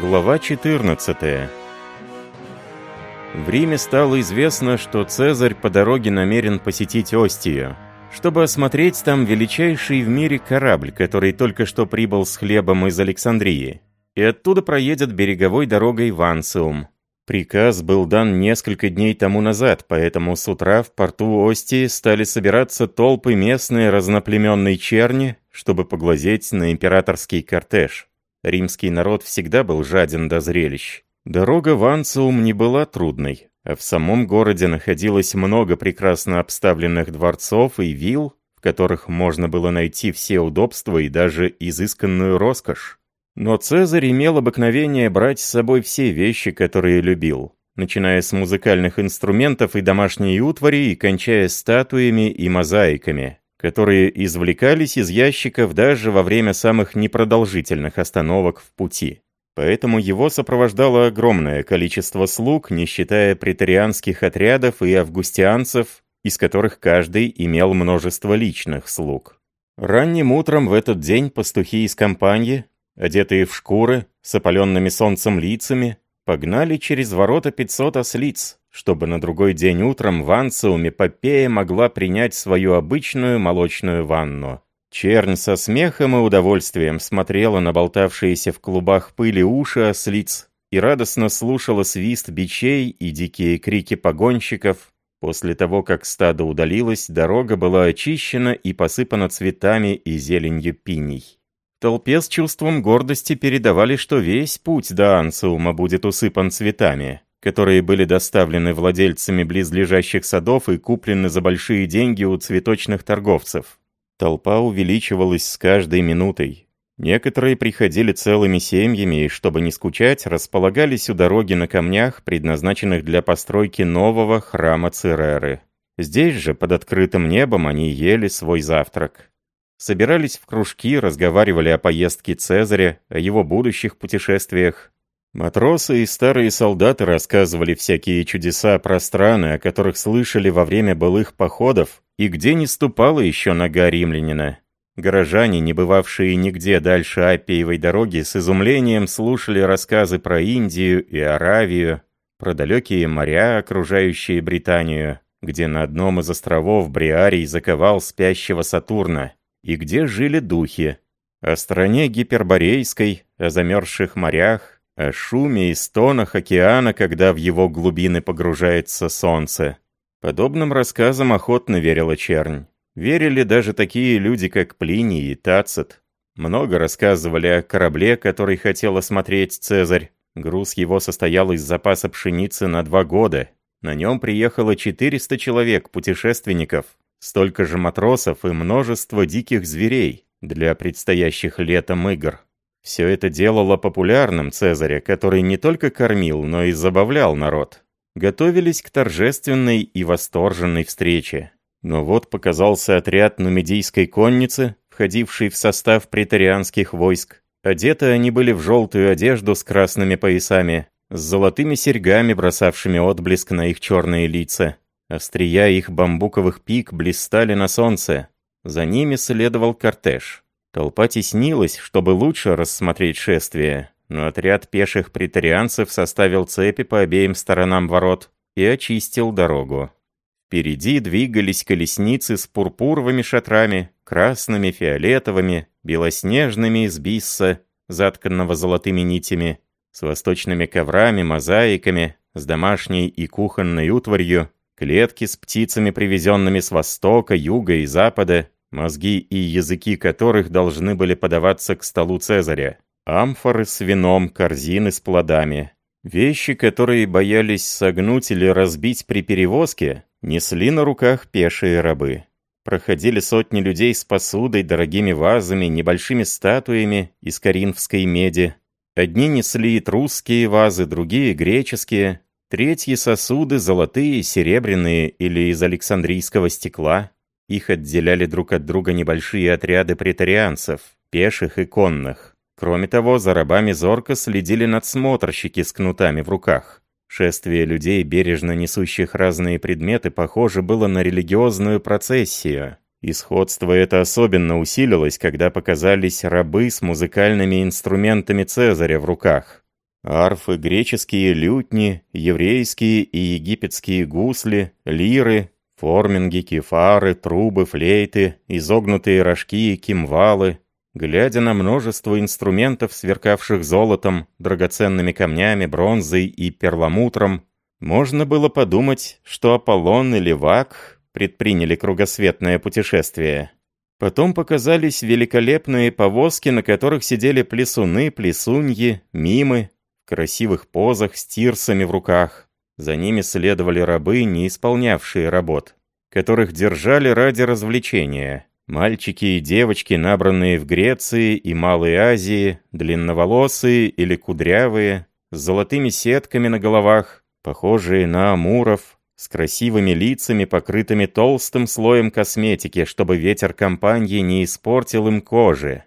Глава 14 В Риме стало известно, что Цезарь по дороге намерен посетить Остию, чтобы осмотреть там величайший в мире корабль, который только что прибыл с хлебом из Александрии, и оттуда проедет береговой дорогой в Ансиум. Приказ был дан несколько дней тому назад, поэтому с утра в порту Остии стали собираться толпы местной разноплеменной черни, чтобы поглазеть на императорский кортеж. Римский народ всегда был жаден до зрелищ. Дорога в Анциум не была трудной, а в самом городе находилось много прекрасно обставленных дворцов и вилл, в которых можно было найти все удобства и даже изысканную роскошь. Но Цезарь имел обыкновение брать с собой все вещи, которые любил, начиная с музыкальных инструментов и домашней утвари и кончая статуями и мозаиками, которые извлекались из ящиков даже во время самых непродолжительных остановок в пути. Поэтому его сопровождало огромное количество слуг, не считая претарианских отрядов и августианцев, из которых каждый имел множество личных слуг. Ранним утром в этот день пастухи из компании, одетые в шкуры, с опаленными солнцем лицами, погнали через ворота 500 ослиц, чтобы на другой день утром в Анциуме Попея могла принять свою обычную молочную ванну. Чернь со смехом и удовольствием смотрела на болтавшиеся в клубах пыли уши ослиц и радостно слушала свист бичей и дикие крики погонщиков. После того, как стадо удалилось, дорога была очищена и посыпана цветами и зеленью пиней. Толпе с чувством гордости передавали, что весь путь до Анциума будет усыпан цветами которые были доставлены владельцами близлежащих садов и куплены за большие деньги у цветочных торговцев. Толпа увеличивалась с каждой минутой. Некоторые приходили целыми семьями и, чтобы не скучать, располагались у дороги на камнях, предназначенных для постройки нового храма Цереры. Здесь же, под открытым небом, они ели свой завтрак. Собирались в кружки, разговаривали о поездке Цезаря, о его будущих путешествиях, Матросы и старые солдаты рассказывали всякие чудеса про страны, о которых слышали во время былых походов, и где не ступала еще нога римлянина. Горожане, не бывавшие нигде дальше Аппиевой дороги, с изумлением слушали рассказы про Индию и Аравию, про далекие моря, окружающие Британию, где на одном из островов Бриарий заковал спящего Сатурна, и где жили духи, о стране Гиперборейской, о замерзших морях, о шуме и стонах океана, когда в его глубины погружается солнце. Подобным рассказам охотно верила чернь. Верили даже такие люди, как Плиний и Тацит. Много рассказывали о корабле, который хотел осмотреть Цезарь. Груз его состоял из запаса пшеницы на два года. На нем приехало 400 человек, путешественников, столько же матросов и множество диких зверей для предстоящих летом игр. Все это делало популярным Цезаря, который не только кормил, но и забавлял народ. Готовились к торжественной и восторженной встрече. Но вот показался отряд нумидийской конницы, входивший в состав претарианских войск. Одеты они были в желтую одежду с красными поясами, с золотыми серьгами, бросавшими отблеск на их черные лица. Острия их бамбуковых пик блистали на солнце. За ними следовал кортеж. Толпа теснилась, чтобы лучше рассмотреть шествие, но отряд пеших претарианцев составил цепи по обеим сторонам ворот и очистил дорогу. Впереди двигались колесницы с пурпуровыми шатрами, красными, фиолетовыми, белоснежными из бисса, затканного золотыми нитями, с восточными коврами, мозаиками, с домашней и кухонной утварью, клетки с птицами, привезенными с востока, юга и запада, мозги и языки которых должны были подаваться к столу Цезаря, амфоры с вином, корзины с плодами. Вещи, которые боялись согнуть или разбить при перевозке, несли на руках пешие рабы. Проходили сотни людей с посудой, дорогими вазами, небольшими статуями из коринфской меди. Одни несли этрусские вазы, другие — греческие, третьи — сосуды, золотые, серебряные или из александрийского стекла. Их отделяли друг от друга небольшие отряды претарианцев, пеших и конных. Кроме того, за рабами зорко следили надсмотрщики с кнутами в руках. Шествие людей, бережно несущих разные предметы, похоже было на религиозную процессию. И сходство это особенно усилилось, когда показались рабы с музыкальными инструментами Цезаря в руках. Арфы, греческие лютни, еврейские и египетские гусли, лиры, форминги, кефары, трубы, флейты, изогнутые рожки и кимвалы. Глядя на множество инструментов, сверкавших золотом, драгоценными камнями, бронзой и перламутром, можно было подумать, что Аполлон или Вак предприняли кругосветное путешествие. Потом показались великолепные повозки, на которых сидели плесуны, плесуньи, мимы, в красивых позах с тирсами в руках. За ними следовали рабы, не исполнявшие работ, которых держали ради развлечения. Мальчики и девочки, набранные в Греции и Малой Азии, длинноволосые или кудрявые, с золотыми сетками на головах, похожие на амуров, с красивыми лицами, покрытыми толстым слоем косметики, чтобы ветер компании не испортил им кожи.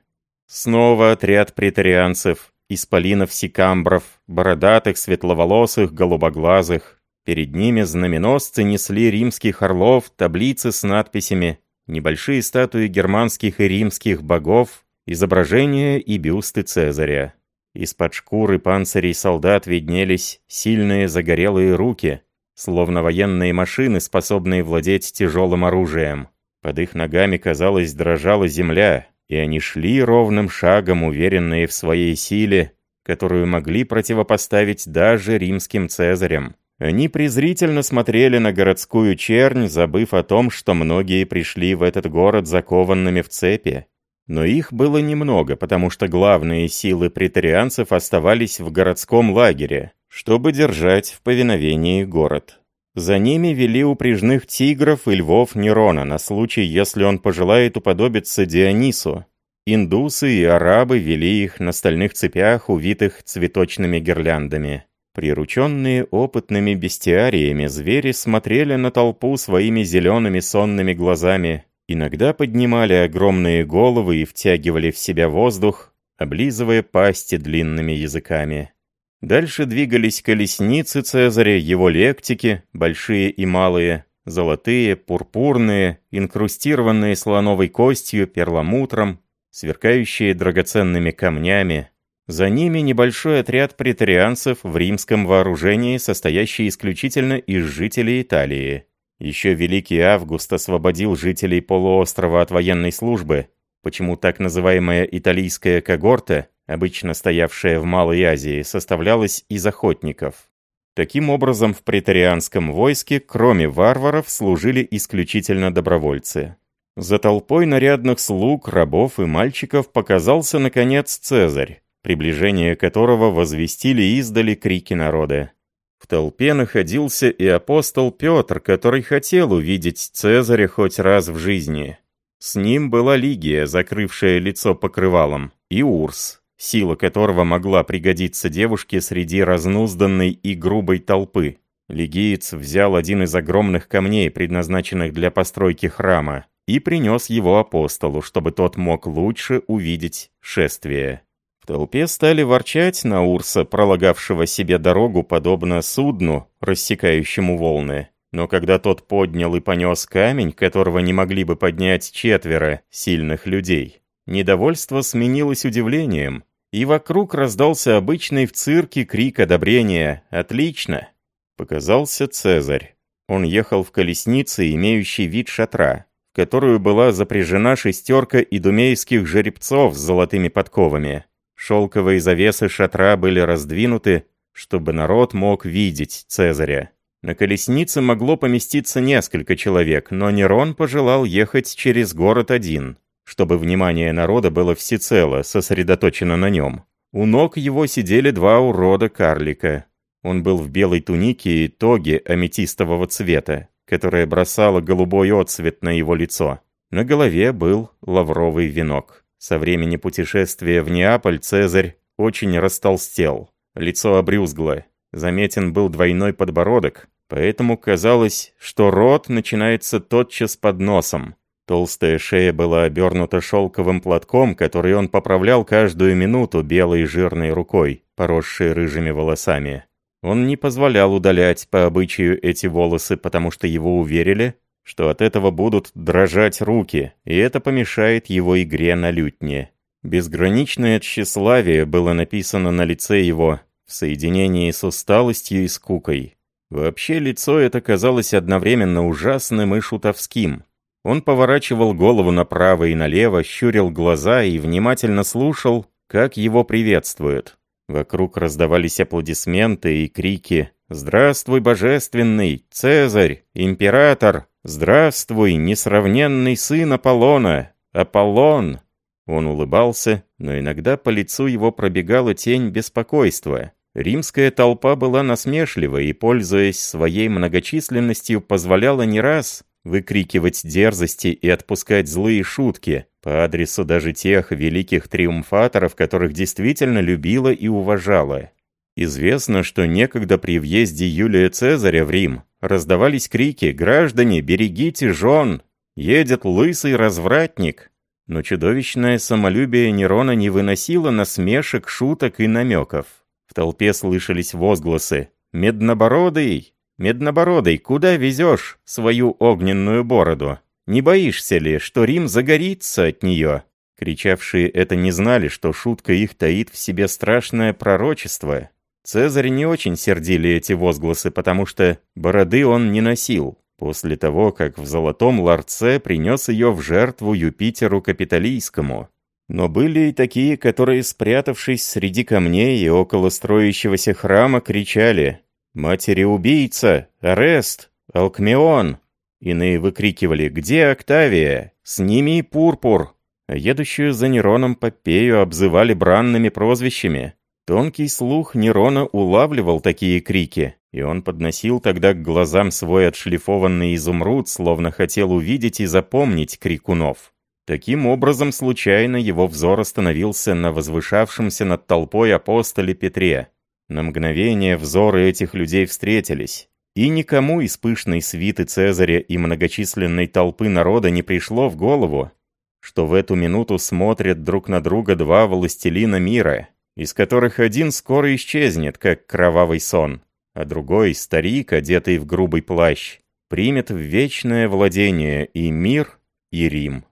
Снова отряд претарианцев, исполинов-сикамбров, бородатых, светловолосых, голубоглазых. Перед ними знаменосцы несли римских орлов, таблицы с надписями, небольшие статуи германских и римских богов, изображения и бюсты Цезаря. Из-под шкуры панцирей солдат виднелись сильные загорелые руки — словно военные машины, способные владеть тяжелым оружием. Под их ногами, казалось, дрожала земля, и они шли ровным шагом, уверенные в своей силе, которую могли противопоставить даже римским цезарям. Они презрительно смотрели на городскую чернь, забыв о том, что многие пришли в этот город закованными в цепи. Но их было немного, потому что главные силы претарианцев оставались в городском лагере, чтобы держать в повиновении город. За ними вели упряжных тигров и львов Нерона на случай, если он пожелает уподобиться Дионису. Индусы и арабы вели их на стальных цепях, увитых цветочными гирляндами. Прирученные опытными бестиариями, звери смотрели на толпу своими зелеными сонными глазами, иногда поднимали огромные головы и втягивали в себя воздух, облизывая пасти длинными языками. Дальше двигались колесницы Цезаря, его лектики, большие и малые, золотые, пурпурные, инкрустированные слоновой костью, перламутром, сверкающие драгоценными камнями. За ними небольшой отряд претарианцев в римском вооружении, состоящий исключительно из жителей Италии. Еще Великий Август освободил жителей полуострова от военной службы, почему так называемая италийская когорта обычно стоявшая в Малой Азии, составлялась из охотников. Таким образом, в претарианском войске, кроме варваров, служили исключительно добровольцы. За толпой нарядных слуг, рабов и мальчиков показался, наконец, Цезарь, приближение которого возвестили издали крики народа. В толпе находился и апостол Петр, который хотел увидеть Цезаря хоть раз в жизни. С ним была Лигия, закрывшая лицо покрывалом, и Урс, сила которого могла пригодиться девушке среди разнузданной и грубой толпы. Легиец взял один из огромных камней, предназначенных для постройки храма, и принес его апостолу, чтобы тот мог лучше увидеть шествие. В толпе стали ворчать на Урса, пролагавшего себе дорогу, подобно судну, рассекающему волны. Но когда тот поднял и понес камень, которого не могли бы поднять четверо сильных людей, недовольство сменилось удивлением, и вокруг раздался обычный в цирке крик одобрения «Отлично!». Показался Цезарь. Он ехал в колеснице, имеющей вид шатра, в которую была запряжена шестерка идумейских жеребцов с золотыми подковами. Шелковые завесы шатра были раздвинуты, чтобы народ мог видеть Цезаря. На колеснице могло поместиться несколько человек, но Нерон пожелал ехать через город один чтобы внимание народа было всецело сосредоточено на нем. У ног его сидели два урода-карлика. Он был в белой тунике и тоге аметистового цвета, которая бросала голубой отцвет на его лицо. На голове был лавровый венок. Со времени путешествия в Неаполь Цезарь очень растолстел. Лицо обрюзгло. Заметен был двойной подбородок, поэтому казалось, что рот начинается тотчас под носом, Толстая шея была обернута шелковым платком, который он поправлял каждую минуту белой жирной рукой, поросшей рыжими волосами. Он не позволял удалять по обычаю эти волосы, потому что его уверили, что от этого будут дрожать руки, и это помешает его игре на лютне. Безграничное тщеславие было написано на лице его, в соединении с усталостью и скукой. Вообще лицо это казалось одновременно ужасным и шутовским. Он поворачивал голову направо и налево, щурил глаза и внимательно слушал, как его приветствуют. Вокруг раздавались аплодисменты и крики «Здравствуй, божественный! Цезарь! Император! Здравствуй, несравненный сын Аполлона! Аполлон!» Он улыбался, но иногда по лицу его пробегала тень беспокойства. Римская толпа была насмешлива и, пользуясь своей многочисленностью, позволяла не раз выкрикивать дерзости и отпускать злые шутки по адресу даже тех великих триумфаторов, которых действительно любила и уважала. Известно, что некогда при въезде Юлия Цезаря в Рим раздавались крики «Граждане, берегите жен! Едет лысый развратник!» Но чудовищное самолюбие Нерона не выносило насмешек, шуток и намеков. В толпе слышались возгласы «Меднобородый! Меднобородый, куда везешь свою огненную бороду? Не боишься ли, что Рим загорится от нее?» Кричавшие это не знали, что шутка их таит в себе страшное пророчество. Цезарь не очень сердили эти возгласы, потому что бороды он не носил, после того, как в Золотом Ларце принес ее в жертву Юпитеру Капитолийскому. Но были и такие, которые, спрятавшись среди камней и около строящегося храма, кричали «Матери-убийца! Арест! Алкмеон!» Иные выкрикивали «Где Октавия? Сними пурпур!» А едущую за Нероном Попею обзывали бранными прозвищами. Тонкий слух Нерона улавливал такие крики, и он подносил тогда к глазам свой отшлифованный изумруд, словно хотел увидеть и запомнить крикунов. Таким образом, случайно его взор остановился на возвышавшемся над толпой апостоле Петре. На мгновение взоры этих людей встретились. И никому из пышной свиты Цезаря и многочисленной толпы народа не пришло в голову, что в эту минуту смотрят друг на друга два властелина мира, из которых один скоро исчезнет, как кровавый сон, а другой, старик, одетый в грубый плащ, примет в вечное владение и мир, и Рим.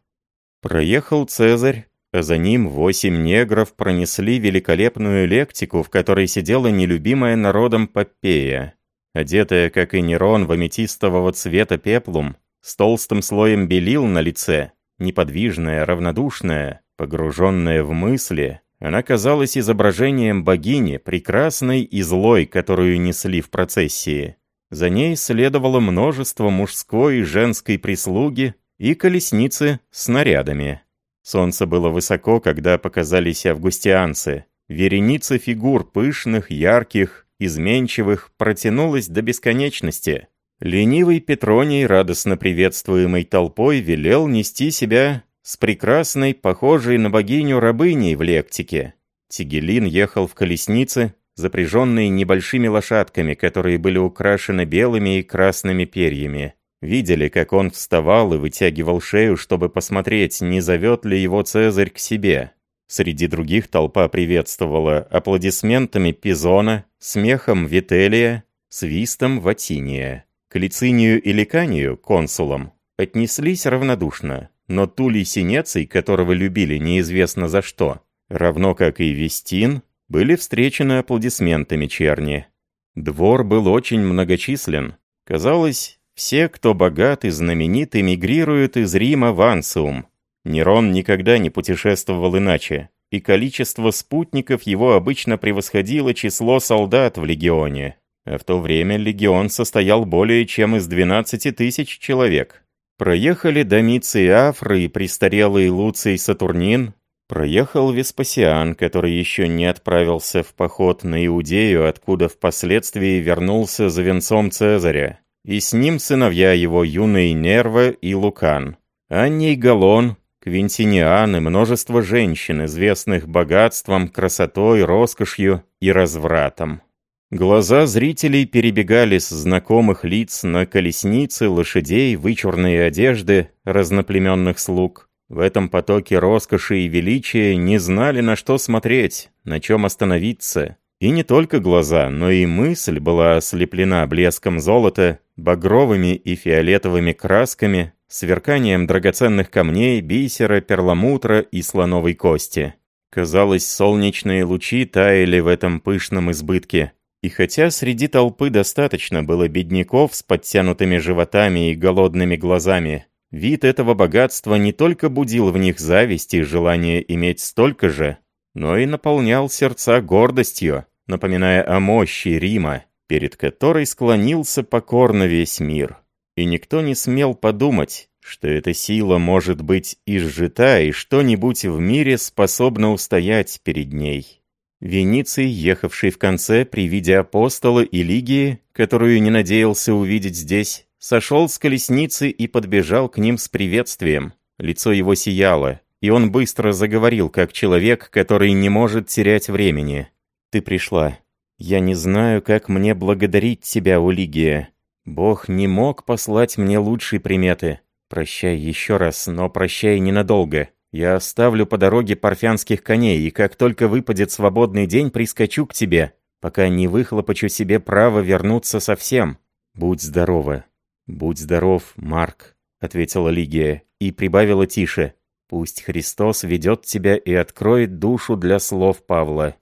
Проехал Цезарь, за ним восемь негров пронесли великолепную лектику, в которой сидела нелюбимая народом Попея. Одетая, как и Нерон, в аметистового цвета пеплум, с толстым слоем белил на лице, неподвижная, равнодушная, погруженная в мысли, она казалась изображением богини, прекрасной и злой, которую несли в процессии. За ней следовало множество мужской и женской прислуги, и колесницы с снарядами. Солнце было высоко, когда показались августианцы. Вереница фигур пышных, ярких, изменчивых протянулась до бесконечности. Ленивый Петроний, радостно приветствуемый толпой, велел нести себя с прекрасной, похожей на богиню рабыней в лектике. Тигелин ехал в колеснице, запряженной небольшими лошадками, которые были украшены белыми и красными перьями. Видели, как он вставал и вытягивал шею, чтобы посмотреть, не зовет ли его Цезарь к себе. Среди других толпа приветствовала аплодисментами Пизона, смехом Вителия, свистом Ватиния. К Лицинию и Ликанию, консулам, отнеслись равнодушно, но Тулей Синеций, которого любили неизвестно за что, равно как и Вестин, были встречены аплодисментами черни. Двор был очень многочислен. Казалось, все, кто богат и знаменит, эмигрируют из Рима в Ансиум. Нерон никогда не путешествовал иначе, и количество спутников его обычно превосходило число солдат в легионе. А в то время легион состоял более чем из 12 тысяч человек. Проехали Домиций Афр и престарелый Луций Сатурнин, проехал Веспасиан, который еще не отправился в поход на Иудею, откуда впоследствии вернулся за венцом Цезаря и с ним сыновья его юные Нерва и Лукан, Анний Галон, Квинтиниан и множество женщин, известных богатством, красотой, роскошью и развратом. Глаза зрителей перебегали с знакомых лиц на колесницы, лошадей, вычурные одежды разноплеменных слуг. В этом потоке роскоши и величия не знали, на что смотреть, на чем остановиться. И не только глаза, но и мысль была ослеплена блеском золота, багровыми и фиолетовыми красками, сверканием драгоценных камней, бисера, перламутра и слоновой кости. Казалось, солнечные лучи таяли в этом пышном избытке. И хотя среди толпы достаточно было бедняков с подтянутыми животами и голодными глазами, вид этого богатства не только будил в них зависть и желание иметь столько же, но и наполнял сердца гордостью, напоминая о мощи Рима, перед которой склонился покорно весь мир. И никто не смел подумать, что эта сила может быть изжита, и что-нибудь в мире способно устоять перед ней. Вениций, ехавший в конце при виде апостола и Лигии, которую не надеялся увидеть здесь, сошел с колесницы и подбежал к ним с приветствием. Лицо его сияло, и он быстро заговорил, как человек, который не может терять времени. «Ты пришла. Я не знаю, как мне благодарить тебя, Улигия. Бог не мог послать мне лучшие приметы. Прощай еще раз, но прощай ненадолго. Я оставлю по дороге парфянских коней, и как только выпадет свободный день, прискочу к тебе, пока не выхлопочу себе право вернуться совсем. Будь здорова. Будь здоров, Марк, ответила Лигия и прибавила тише. Пусть Христос ведет тебя и откроет душу для слов Павла.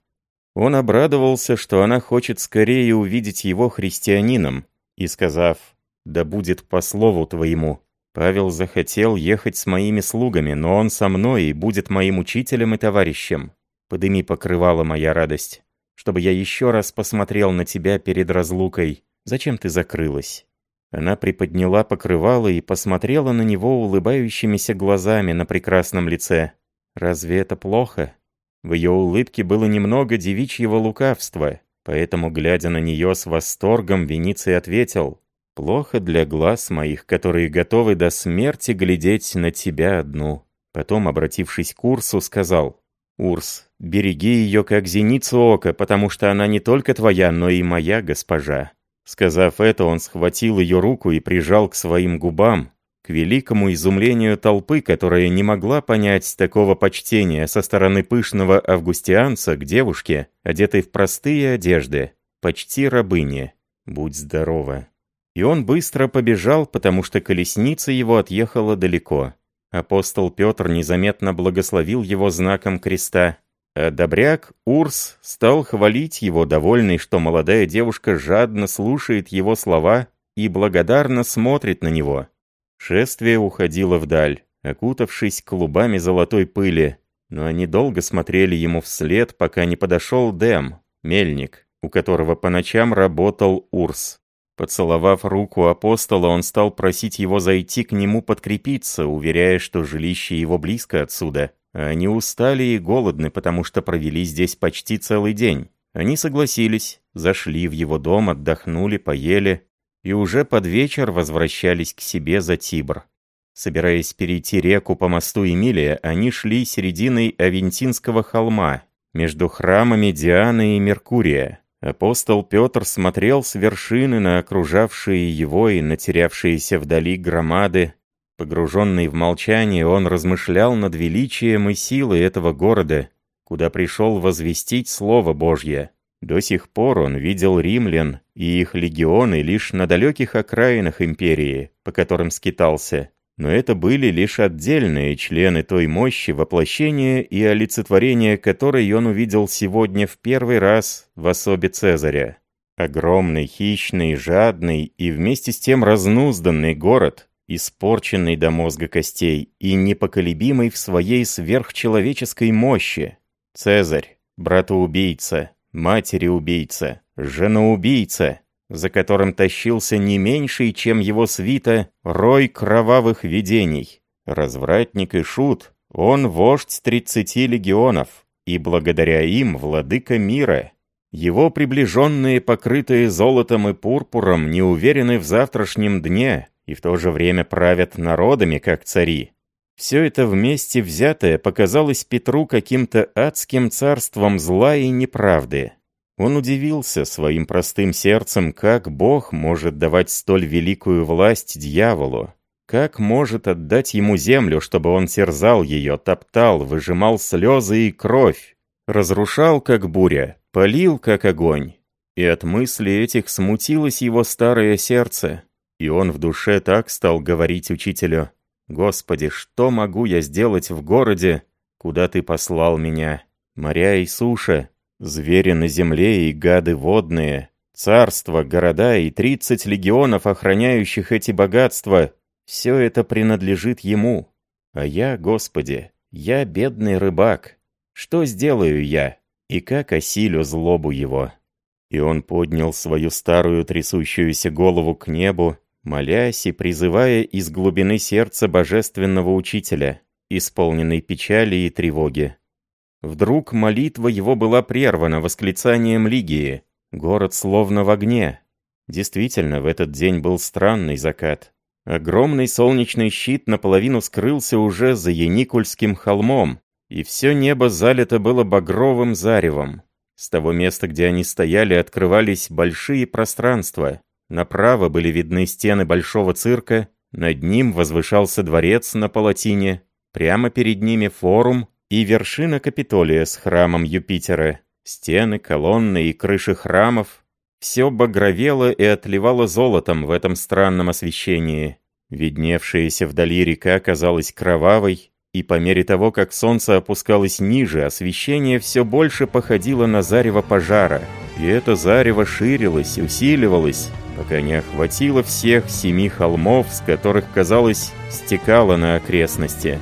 Он обрадовался, что она хочет скорее увидеть его христианином, и сказав «Да будет по слову твоему», Павел захотел ехать с моими слугами, но он со мной и будет моим учителем и товарищем. Подыми покрывала моя радость, чтобы я еще раз посмотрел на тебя перед разлукой. Зачем ты закрылась?» Она приподняла покрывало и посмотрела на него улыбающимися глазами на прекрасном лице. «Разве это плохо?» В ее улыбке было немного девичьего лукавства, поэтому, глядя на нее с восторгом, Вениций ответил, Плохо для глаз моих, которые готовы до смерти глядеть на тебя одну. Потом, обратившись к Урсу, сказал, «Урс, береги ее как зеницу ока, потому что она не только твоя, но и моя госпожа». Сказав это, он схватил ее руку и прижал к своим губам, к великому изумлению толпы, которая не могла понять такого почтения со стороны пышного августианца к девушке, одетой в простые одежды, почти рабыне. «Будь здорова». И он быстро побежал, потому что колесница его отъехала далеко. Апостол Петр незаметно благословил его знаком креста. А добряк Урс стал хвалить его, довольный, что молодая девушка жадно слушает его слова и благодарно смотрит на него. Шествие уходило вдаль, окутавшись клубами золотой пыли, но они долго смотрели ему вслед, пока не подошел Дэм, мельник, у которого по ночам работал Урс. Поцеловав руку апостола, он стал просить его зайти к нему подкрепиться, уверяя, что жилище его близко отсюда. Они устали и голодны, потому что провели здесь почти целый день. Они согласились, зашли в его дом, отдохнули, поели и уже под вечер возвращались к себе за Тибр. Собираясь перейти реку по мосту Эмилия, они шли серединой Авентинского холма, между храмами Дианы и Меркурия. Апостол Петр смотрел с вершины на окружавшие его и натерявшиеся вдали громады. Погруженный в молчание, он размышлял над величием и силой этого города, куда пришел возвестить Слово Божье. До сих пор он видел римлян и их легионы лишь на далеких окраинах империи, по которым скитался. Но это были лишь отдельные члены той мощи воплощения и олицетворения которой он увидел сегодня в первый раз в особе Цезаря. Огромный, хищный, жадный и вместе с тем разнузданный город, испорченный до мозга костей и непоколебимый в своей сверхчеловеческой мощи. Цезарь, братоубийца, матери-убийца, женоубийца, за которым тащился не меньший, чем его свита, рой кровавых видений. Развратник и шут, он вождь тридцати легионов, и благодаря им владыка мира. Его приближенные, покрытые золотом и пурпуром, не уверены в завтрашнем дне и в то же время правят народами, как цари. Все это вместе взятое показалось Петру каким-то адским царством зла и неправды. Он удивился своим простым сердцем, как Бог может давать столь великую власть дьяволу. Как может отдать ему землю, чтобы он терзал ее, топтал, выжимал слезы и кровь, разрушал, как буря, полил, как огонь. И от мысли этих смутилось его старое сердце, и он в душе так стал говорить учителю, «Господи, что могу я сделать в городе, куда ты послал меня?» Моря и суша, звери на земле и гады водные, царства, города и тридцать легионов, охраняющих эти богатства, все это принадлежит ему. А я, Господи, я бедный рыбак. Что сделаю я? И как осилю злобу его?» И он поднял свою старую трясущуюся голову к небу, молясь и призывая из глубины сердца божественного учителя, исполненной печали и тревоги. Вдруг молитва его была прервана восклицанием Лигии. Город словно в огне. Действительно, в этот день был странный закат. Огромный солнечный щит наполовину скрылся уже за Яникульским холмом, и все небо залито было багровым заревом. С того места, где они стояли, открывались большие пространства. Направо были видны стены большого цирка, над ним возвышался дворец на палатине, прямо перед ними форум и вершина Капитолия с храмом Юпитера. Стены, колонны и крыши храмов — все багровело и отливало золотом в этом странном освещении. Видневшаяся вдали река казалась кровавой, и по мере того, как солнце опускалось ниже, освещение все больше походило на зарево пожара. И это зарево ширилось, усиливалось, пока не охватило всех семи холмов, с которых, казалось, стекало на окрестности.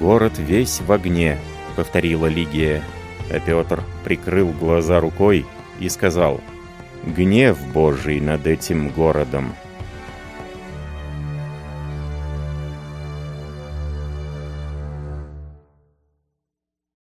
«Город весь в огне», — повторила Лигия. А Петр прикрыл глаза рукой и сказал, «Гнев Божий над этим городом».